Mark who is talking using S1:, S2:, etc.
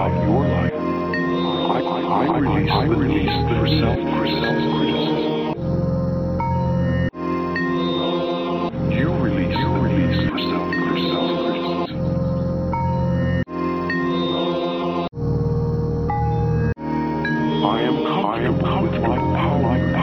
S1: about your life. I, I, I release I release the self criticism. You release you release self criticism. I am comfortable with my power.